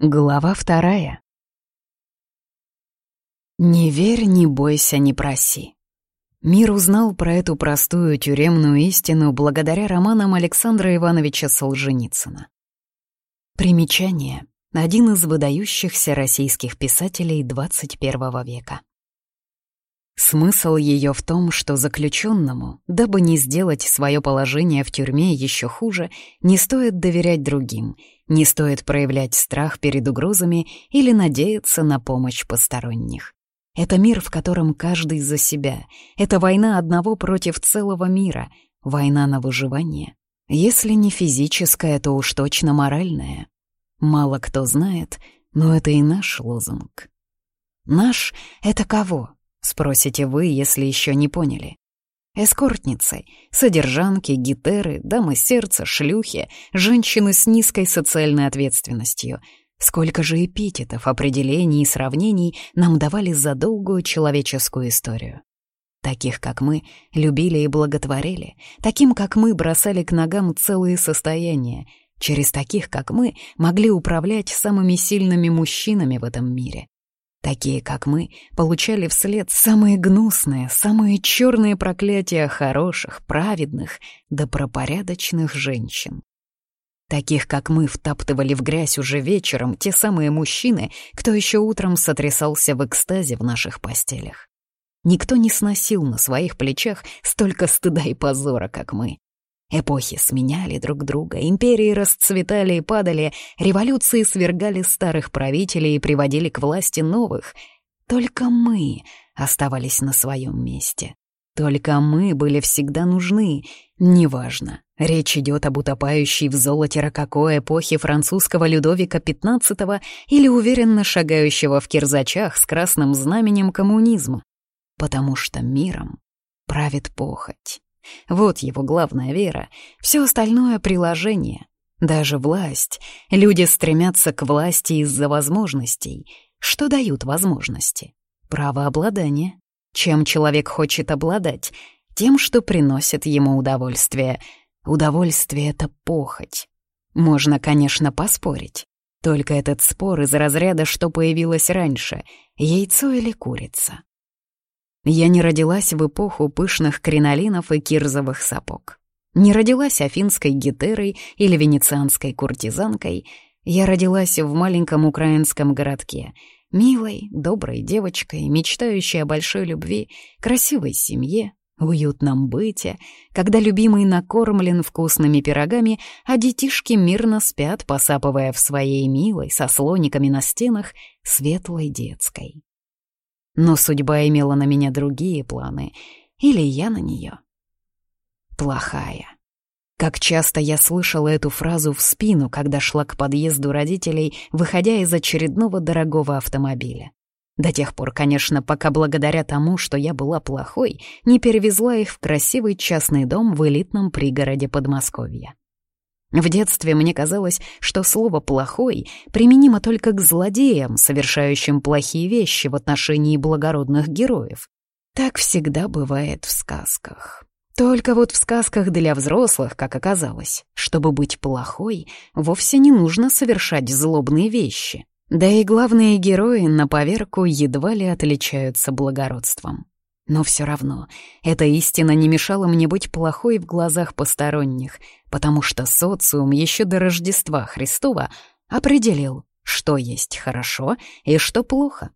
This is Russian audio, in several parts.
Глава вторая. «Не верь, не бойся, не проси». Мир узнал про эту простую тюремную истину благодаря романам Александра Ивановича Солженицына. Примечание. Один из выдающихся российских писателей XXI века. Смысл ее в том, что заключенному, дабы не сделать свое положение в тюрьме еще хуже, не стоит доверять другим, не стоит проявлять страх перед угрозами или надеяться на помощь посторонних. Это мир, в котором каждый за себя. Это война одного против целого мира, война на выживание. Если не физическая, то уж точно моральная. Мало кто знает, но это и наш лозунг. Наш — это кого? Спросите вы, если еще не поняли. Эскортницы, содержанки, гитеры, дамы сердца, шлюхи, женщины с низкой социальной ответственностью. Сколько же эпитетов, определений и сравнений нам давали за долгую человеческую историю. Таких, как мы, любили и благотворили, таким, как мы, бросали к ногам целые состояния, через таких, как мы, могли управлять самыми сильными мужчинами в этом мире. Такие, как мы, получали вслед самые гнусные, самые черные проклятия хороших, праведных, добропорядочных женщин. Таких, как мы, втаптывали в грязь уже вечером те самые мужчины, кто еще утром сотрясался в экстазе в наших постелях. Никто не сносил на своих плечах столько стыда и позора, как мы. Эпохи сменяли друг друга, империи расцветали и падали, революции свергали старых правителей и приводили к власти новых. Только мы оставались на своем месте. Только мы были всегда нужны. Неважно, речь идет об утопающей в золоте рококо эпохе французского Людовика XV или уверенно шагающего в кирзачах с красным знаменем коммунизма. Потому что миром правит похоть. Вот его главная вера. Все остальное — приложение. Даже власть. Люди стремятся к власти из-за возможностей. Что дают возможности? Право обладания. Чем человек хочет обладать? Тем, что приносит ему удовольствие. Удовольствие — это похоть. Можно, конечно, поспорить. Только этот спор из разряда, что появилось раньше — яйцо или курица. Я не родилась в эпоху пышных кринолинов и кирзовых сапог. Не родилась афинской гетерой или венецианской куртизанкой. Я родилась в маленьком украинском городке, милой, доброй девочкой, мечтающей о большой любви, красивой семье, уютном быте, когда любимый накормлен вкусными пирогами, а детишки мирно спят, посапывая в своей милой, со слониками на стенах, светлой детской. Но судьба имела на меня другие планы. Или я на нее. Плохая. Как часто я слышала эту фразу в спину, когда шла к подъезду родителей, выходя из очередного дорогого автомобиля. До тех пор, конечно, пока благодаря тому, что я была плохой, не перевезла их в красивый частный дом в элитном пригороде Подмосковья. В детстве мне казалось, что слово «плохой» применимо только к злодеям, совершающим плохие вещи в отношении благородных героев. Так всегда бывает в сказках. Только вот в сказках для взрослых, как оказалось, чтобы быть плохой, вовсе не нужно совершать злобные вещи. Да и главные герои на поверку едва ли отличаются благородством. Но все равно, эта истина не мешала мне быть плохой в глазах посторонних, потому что социум еще до Рождества Христова определил, что есть хорошо и что плохо.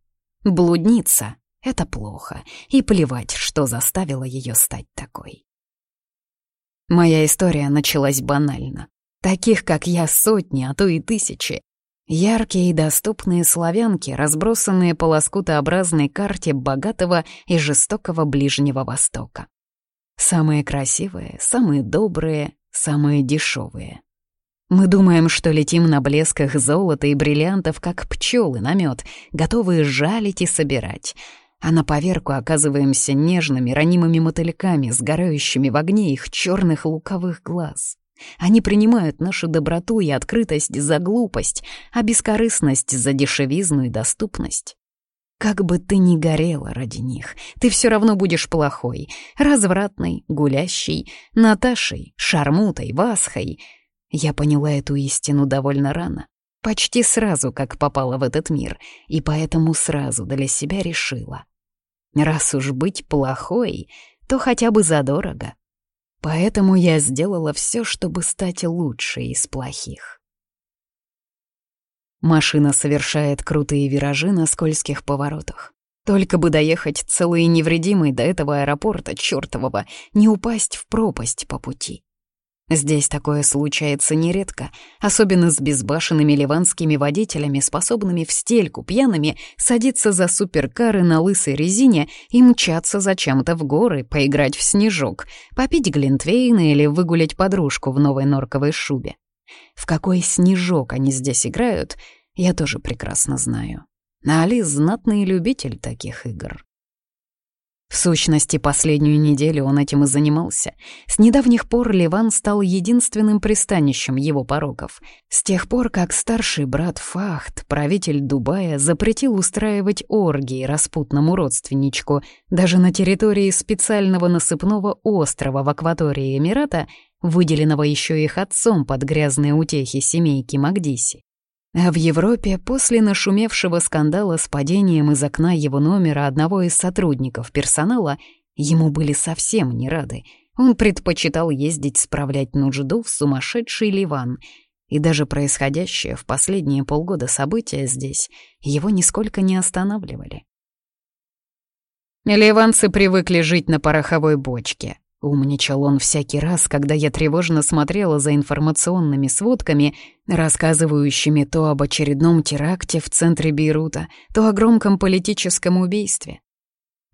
Блудница — это плохо, и плевать, что заставило ее стать такой. Моя история началась банально. Таких, как я, сотни, а то и тысячи. Яркие и доступные славянки, разбросанные по лоскутообразной карте богатого и жестокого Ближнего Востока. Самые красивые, самые добрые, самые дешевые. Мы думаем, что летим на блесках золота и бриллиантов, как пчелы на мед, готовые жалить и собирать. А на поверку оказываемся нежными, ранимыми мотыльками, сгорающими в огне их черных луковых глаз. Они принимают нашу доброту и открытость за глупость, а бескорыстность за дешевизну и доступность. Как бы ты ни горела ради них, ты все равно будешь плохой, развратной, гулящей, Наташей, Шармутой, Васхой. Я поняла эту истину довольно рано. Почти сразу, как попала в этот мир, и поэтому сразу для себя решила. Раз уж быть плохой, то хотя бы задорого. Поэтому я сделала все, чтобы стать лучшей из плохих. Машина совершает крутые виражи на скользких поворотах. Только бы доехать целый и невредимый до этого аэропорта чёртового, не упасть в пропасть по пути. Здесь такое случается нередко, особенно с безбашенными ливанскими водителями, способными в стельку пьяными садиться за суперкары на лысой резине и мчаться зачем-то в горы, поиграть в снежок, попить глинтвейна или выгулять подружку в новой норковой шубе. В какой снежок они здесь играют, я тоже прекрасно знаю. А Али — знатный любитель таких игр. В сущности, последнюю неделю он этим и занимался. С недавних пор Ливан стал единственным пристанищем его пороков. С тех пор, как старший брат Фахт, правитель Дубая, запретил устраивать оргии распутному родственничку даже на территории специального насыпного острова в акватории Эмирата, выделенного еще их отцом под грязные утехи семейки Магдиси. А в Европе после нашумевшего скандала с падением из окна его номера одного из сотрудников персонала ему были совсем не рады. Он предпочитал ездить справлять нужду в сумасшедший Ливан. И даже происходящее в последние полгода события здесь его нисколько не останавливали. Ливанцы привыкли жить на пороховой бочке, Умничал он всякий раз, когда я тревожно смотрела за информационными сводками, рассказывающими то об очередном теракте в центре Бейрута, то о громком политическом убийстве.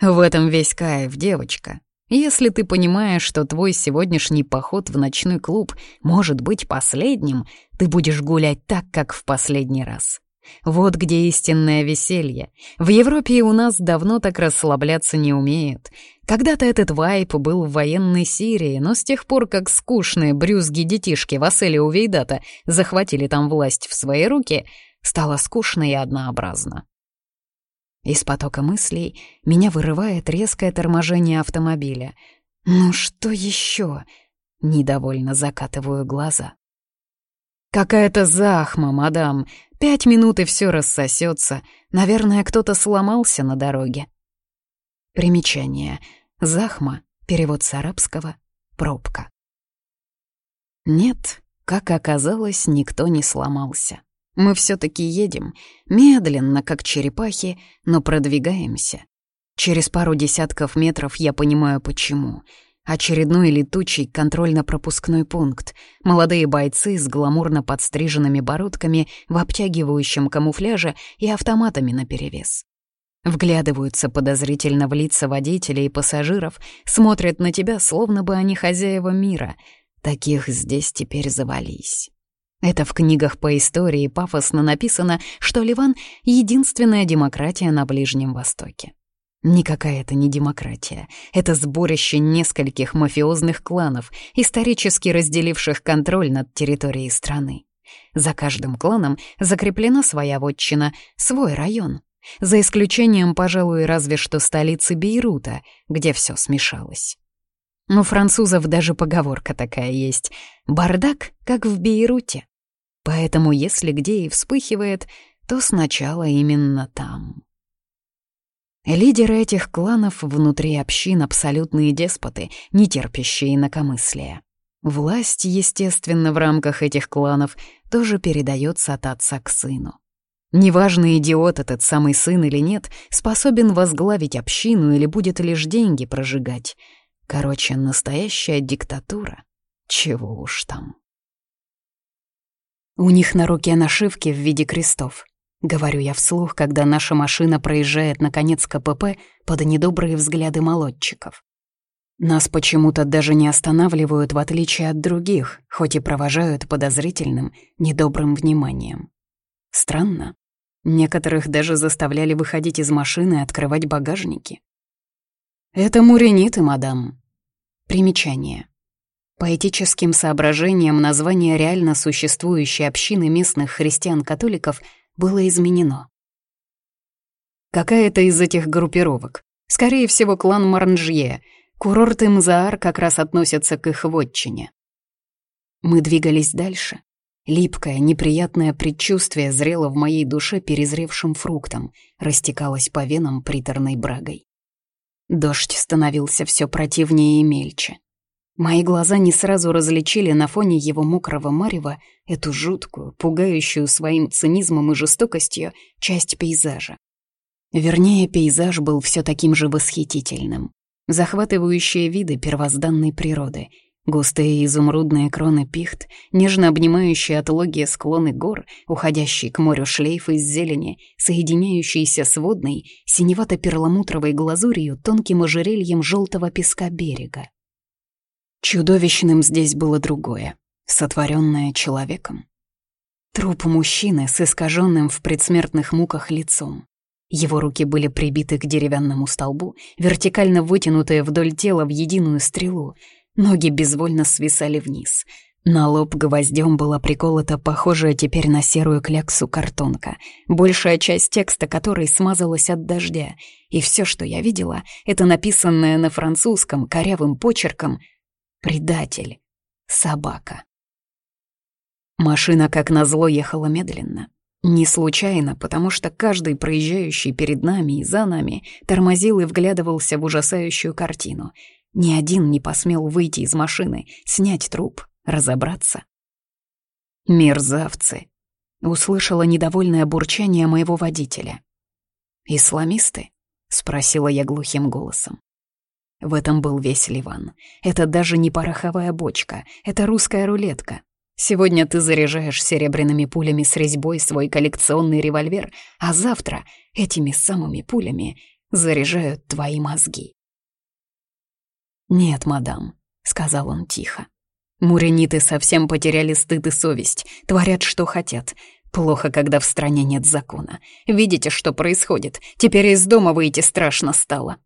В этом весь кайф, девочка. Если ты понимаешь, что твой сегодняшний поход в ночной клуб может быть последним, ты будешь гулять так, как в последний раз. Вот где истинное веселье. В Европе и у нас давно так расслабляться не умеют. Когда-то этот вайп был в военной Сирии, но с тех пор, как скучные брюзги-детишки Василия Увейдата захватили там власть в свои руки, стало скучно и однообразно. Из потока мыслей меня вырывает резкое торможение автомобиля. «Ну что еще?» — недовольно закатываю глаза. «Какая-то захма, мадам. Пять минут и все рассосется. Наверное, кто-то сломался на дороге». Примечание. Захма. Перевод с арабского. Пробка. Нет, как оказалось, никто не сломался. Мы все-таки едем, медленно, как черепахи, но продвигаемся. Через пару десятков метров я понимаю, почему — Очередной летучий контрольно-пропускной пункт. Молодые бойцы с гламурно подстриженными бородками в обтягивающем камуфляже и автоматами наперевес. Вглядываются подозрительно в лица водителей и пассажиров, смотрят на тебя, словно бы они хозяева мира. Таких здесь теперь завались. Это в книгах по истории пафосно написано, что Ливан — единственная демократия на Ближнем Востоке. Никакая это не демократия. Это сборище нескольких мафиозных кланов, исторически разделивших контроль над территорией страны. За каждым кланом закреплена своя вотчина, свой район. За исключением, пожалуй, разве что столицы Бейрута, где все смешалось. У французов даже поговорка такая есть «бардак, как в Бейруте». Поэтому если где и вспыхивает, то сначала именно там. Лидеры этих кланов внутри общин абсолютные деспоты, не терпящие инакомыслия. Власть, естественно, в рамках этих кланов тоже передается от отца к сыну. Неважно, идиот этот самый сын или нет, способен возглавить общину или будет лишь деньги прожигать. Короче, настоящая диктатура. Чего уж там. У них на руке нашивки в виде крестов. — говорю я вслух, когда наша машина проезжает наконец КПП под недобрые взгляды молодчиков. Нас почему-то даже не останавливают, в отличие от других, хоть и провожают подозрительным, недобрым вниманием. Странно. Некоторых даже заставляли выходить из машины и открывать багажники. Это муриниты, мадам. Примечание. По этическим соображениям название реально существующей общины местных христиан-католиков — было изменено. Какая-то из этих группировок. Скорее всего, клан Маранжье. Курорты Мзаар как раз относятся к их вотчине. Мы двигались дальше. Липкое, неприятное предчувствие зрело в моей душе перезревшим фруктом, растекалось по венам приторной брагой. Дождь становился все противнее и мельче. Мои глаза не сразу различили на фоне его мокрого марева эту жуткую, пугающую своим цинизмом и жестокостью часть пейзажа. Вернее, пейзаж был все таким же восхитительным. Захватывающие виды первозданной природы, густые изумрудные кроны пихт, нежно обнимающие отлогие склоны гор, уходящие к морю шлейф из зелени, соединяющиеся с водной, синевато-перламутровой глазурью тонким ожерельем желтого песка берега. Чудовищным здесь было другое, сотворенное человеком. Труп мужчины с искаженным в предсмертных муках лицом. Его руки были прибиты к деревянному столбу, вертикально вытянутые вдоль тела в единую стрелу. Ноги безвольно свисали вниз. На лоб гвоздем была приколота похожая теперь на серую кляксу картонка, большая часть текста которой смазалась от дождя, и все, что я видела, это написанное на французском корявым почерком Предатель. Собака. Машина, как назло, ехала медленно. Не случайно, потому что каждый проезжающий перед нами и за нами тормозил и вглядывался в ужасающую картину. Ни один не посмел выйти из машины, снять труп, разобраться. «Мерзавцы!» — услышала недовольное бурчание моего водителя. «Исламисты?» — спросила я глухим голосом. В этом был весь Ливан. Это даже не пороховая бочка, это русская рулетка. Сегодня ты заряжаешь серебряными пулями с резьбой свой коллекционный револьвер, а завтра этими самыми пулями заряжают твои мозги. «Нет, мадам», — сказал он тихо. «Мурениты совсем потеряли стыд и совесть, творят, что хотят. Плохо, когда в стране нет закона. Видите, что происходит? Теперь из дома выйти страшно стало».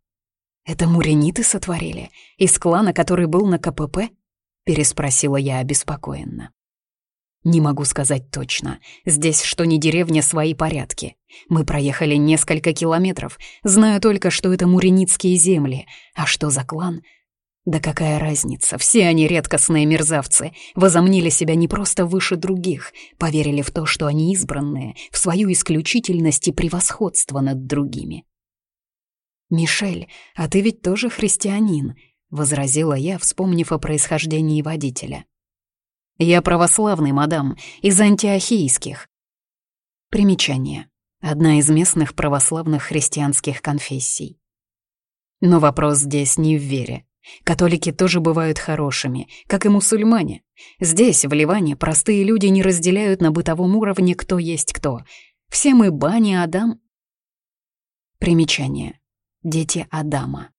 «Это мурениты сотворили? Из клана, который был на КПП?» — переспросила я обеспокоенно. «Не могу сказать точно. Здесь что ни деревня, свои порядки. Мы проехали несколько километров. Знаю только, что это муреницкие земли. А что за клан? Да какая разница, все они редкостные мерзавцы, возомнили себя не просто выше других, поверили в то, что они избранные, в свою исключительность и превосходство над другими. «Мишель, а ты ведь тоже христианин», — возразила я, вспомнив о происхождении водителя. «Я православный, мадам, из антиохийских». Примечание. Одна из местных православных христианских конфессий. Но вопрос здесь не в вере. Католики тоже бывают хорошими, как и мусульмане. Здесь, в Ливане, простые люди не разделяют на бытовом уровне, кто есть кто. Все мы Бани Адам. Примечание дети Адама.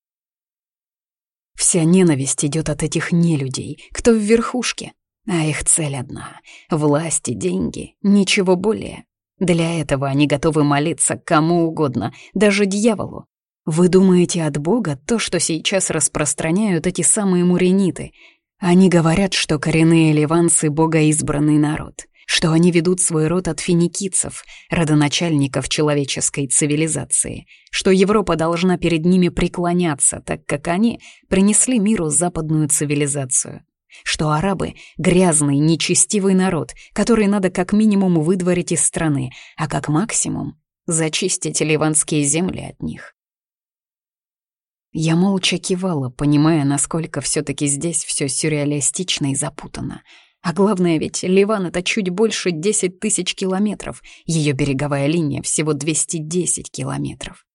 Вся ненависть идет от этих нелюдей, кто в верхушке, а их цель одна — власть и деньги, ничего более. Для этого они готовы молиться кому угодно, даже дьяволу. Вы думаете от Бога то, что сейчас распространяют эти самые мурениты? Они говорят, что коренные ливанцы — богоизбранный народ что они ведут свой род от финикийцев, родоначальников человеческой цивилизации, что Европа должна перед ними преклоняться, так как они принесли миру западную цивилизацию, что арабы — грязный, нечестивый народ, который надо как минимум выдворить из страны, а как максимум зачистить ливанские земли от них. Я молча кивала, понимая, насколько все таки здесь все сюрреалистично и запутано — а главное ведь, Ливан — это чуть больше 10 тысяч километров, ее береговая линия всего 210 километров.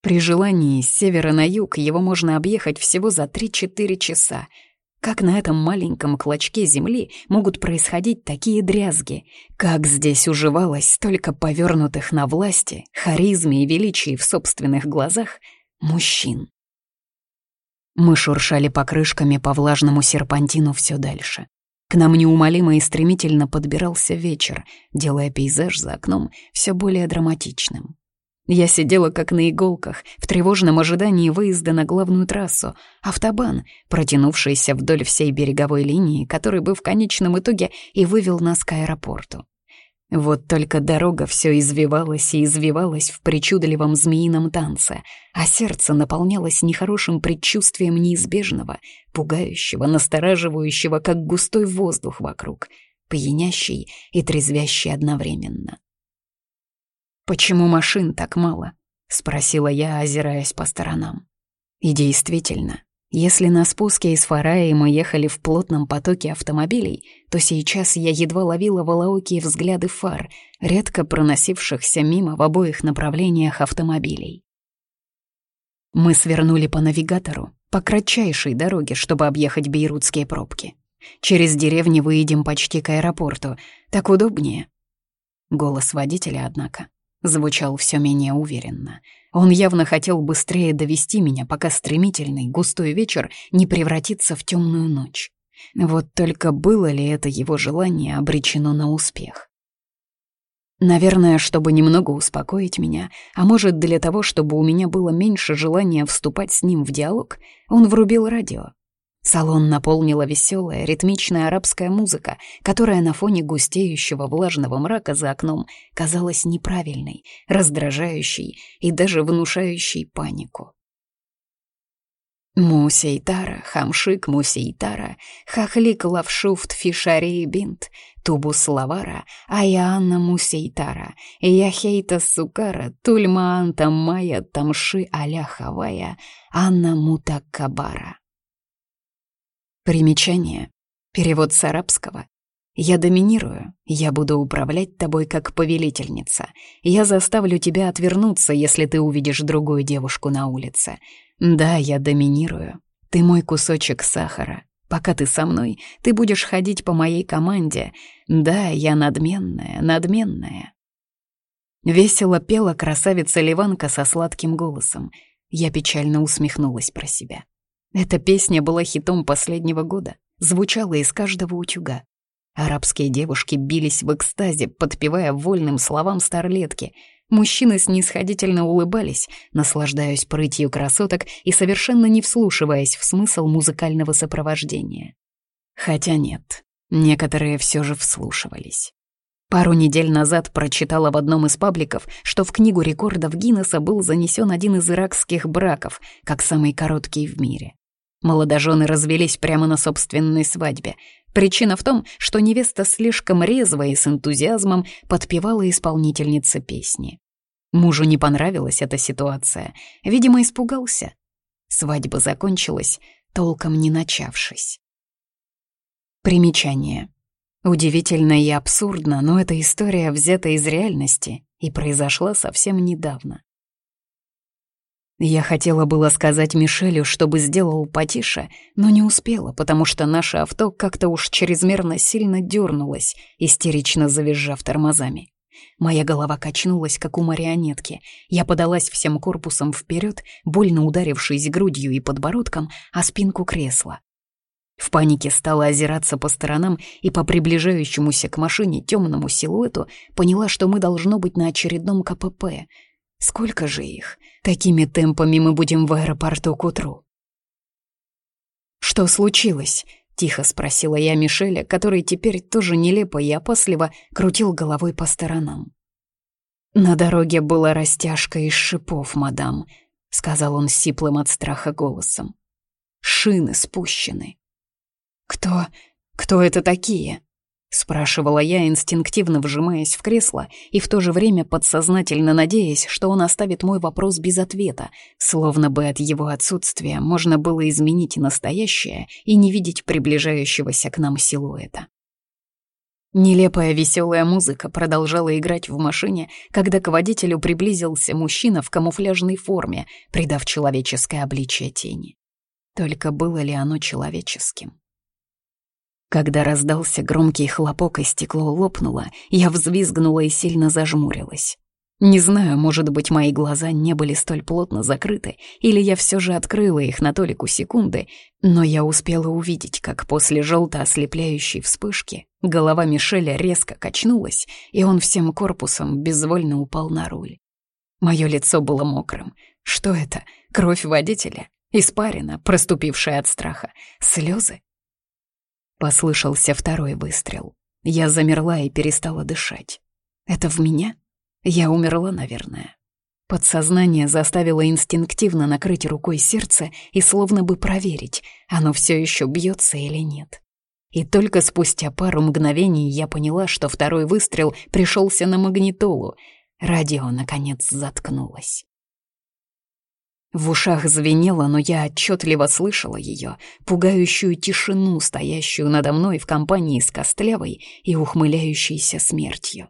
При желании с севера на юг его можно объехать всего за 3-4 часа. Как на этом маленьком клочке земли могут происходить такие дрязги? Как здесь уживалось столько повернутых на власти, харизме и величии в собственных глазах мужчин? Мы шуршали покрышками по влажному серпантину все дальше. К нам неумолимо и стремительно подбирался вечер, делая пейзаж за окном все более драматичным. Я сидела как на иголках, в тревожном ожидании выезда на главную трассу, автобан, протянувшийся вдоль всей береговой линии, который бы в конечном итоге и вывел нас к аэропорту. Вот только дорога все извивалась и извивалась в причудливом змеином танце, а сердце наполнялось нехорошим предчувствием неизбежного, пугающего, настораживающего, как густой воздух вокруг, пьянящий и трезвящий одновременно. «Почему машин так мало?» — спросила я, озираясь по сторонам. И действительно, если на спуске из Фараи мы ехали в плотном потоке автомобилей, то сейчас я едва ловила волоокие взгляды фар, редко проносившихся мимо в обоих направлениях автомобилей. Мы свернули по навигатору, по кратчайшей дороге, чтобы объехать бейрутские пробки. Через деревни выедем почти к аэропорту. Так удобнее. Голос водителя, однако, звучал все менее уверенно. Он явно хотел быстрее довести меня, пока стремительный густой вечер не превратится в темную ночь. Вот только было ли это его желание обречено на успех? Наверное, чтобы немного успокоить меня, а может, для того, чтобы у меня было меньше желания вступать с ним в диалог, он врубил радио. Салон наполнила веселая, ритмичная арабская музыка, которая на фоне густеющего влажного мрака за окном казалась неправильной, раздражающей и даже внушающей панику. Мусейтара, хамшик мусейтара, хахлик лавшуфт фишари бинт, тубус лавара, аяанна мусейтара, яхейта сукара, тульмаанта майя тамши аля хавая, анна мутакабара. Примечание. Перевод с арабского. «Я доминирую, я буду управлять тобой как повелительница. Я заставлю тебя отвернуться, если ты увидишь другую девушку на улице. Да, я доминирую. Ты мой кусочек сахара. Пока ты со мной, ты будешь ходить по моей команде. Да, я надменная, надменная». Весело пела красавица Ливанка со сладким голосом. Я печально усмехнулась про себя. Эта песня была хитом последнего года, звучала из каждого утюга. Арабские девушки бились в экстазе, подпевая вольным словам старлетки. Мужчины снисходительно улыбались, наслаждаясь прытью красоток и совершенно не вслушиваясь в смысл музыкального сопровождения. Хотя нет, некоторые все же вслушивались. Пару недель назад прочитала в одном из пабликов, что в книгу рекордов Гиннесса был занесен один из иракских браков, как самый короткий в мире. Молодожены развелись прямо на собственной свадьбе. Причина в том, что невеста слишком резво и с энтузиазмом подпевала исполнительница песни. Мужу не понравилась эта ситуация. Видимо, испугался. Свадьба закончилась, толком не начавшись. Примечание. Удивительно и абсурдно, но эта история взята из реальности и произошла совсем недавно. Я хотела было сказать Мишелю, чтобы сделал потише, но не успела, потому что наше авто как-то уж чрезмерно сильно дернулось, истерично завизжав тормозами. Моя голова качнулась, как у марионетки. Я подалась всем корпусом вперед, больно ударившись грудью и подбородком о спинку кресла. В панике стала озираться по сторонам и по приближающемуся к машине темному силуэту поняла, что мы должно быть на очередном КПП — Сколько же их? Такими темпами мы будем в аэропорту к утру. «Что случилось?» — тихо спросила я Мишеля, который теперь тоже нелепо и опасливо крутил головой по сторонам. «На дороге была растяжка из шипов, мадам», — сказал он сиплым от страха голосом. «Шины спущены». «Кто... кто это такие?» Спрашивала я, инстинктивно вжимаясь в кресло и в то же время подсознательно надеясь, что он оставит мой вопрос без ответа, словно бы от его отсутствия можно было изменить настоящее и не видеть приближающегося к нам силуэта. Нелепая веселая музыка продолжала играть в машине, когда к водителю приблизился мужчина в камуфляжной форме, придав человеческое обличие тени. Только было ли оно человеческим? Когда раздался громкий хлопок и стекло лопнуло, я взвизгнула и сильно зажмурилась. Не знаю, может быть, мои глаза не были столь плотно закрыты, или я все же открыла их на толику секунды, но я успела увидеть, как после желто-ослепляющей вспышки голова Мишеля резко качнулась, и он всем корпусом безвольно упал на руль. Мое лицо было мокрым. Что это? Кровь водителя? Испарина, проступившая от страха? Слезы? Послышался второй выстрел. Я замерла и перестала дышать. Это в меня? Я умерла, наверное. Подсознание заставило инстинктивно накрыть рукой сердце и словно бы проверить, оно все еще бьется или нет. И только спустя пару мгновений я поняла, что второй выстрел пришелся на магнитолу. Радио, наконец, заткнулось. В ушах звенело, но я отчетливо слышала ее, пугающую тишину, стоящую надо мной в компании с костлявой и ухмыляющейся смертью.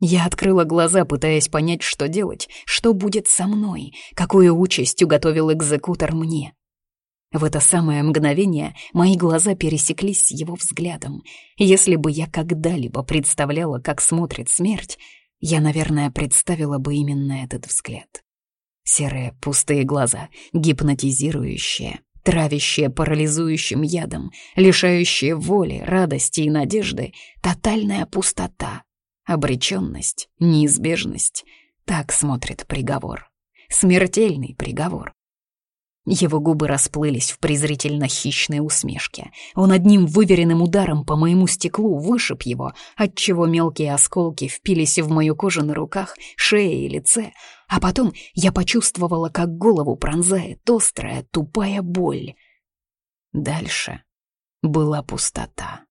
Я открыла глаза, пытаясь понять, что делать, что будет со мной, какую участь уготовил экзекутор мне. В это самое мгновение мои глаза пересеклись с его взглядом. Если бы я когда-либо представляла, как смотрит смерть, я, наверное, представила бы именно этот взгляд. Серые пустые глаза, гипнотизирующие, травящие парализующим ядом, лишающие воли, радости и надежды, тотальная пустота, обреченность, неизбежность. Так смотрит приговор. Смертельный приговор. Его губы расплылись в презрительно-хищной усмешке. Он одним выверенным ударом по моему стеклу вышиб его, отчего мелкие осколки впились в мою кожу на руках, шее и лице, а потом я почувствовала, как голову пронзает острая, тупая боль. Дальше была пустота.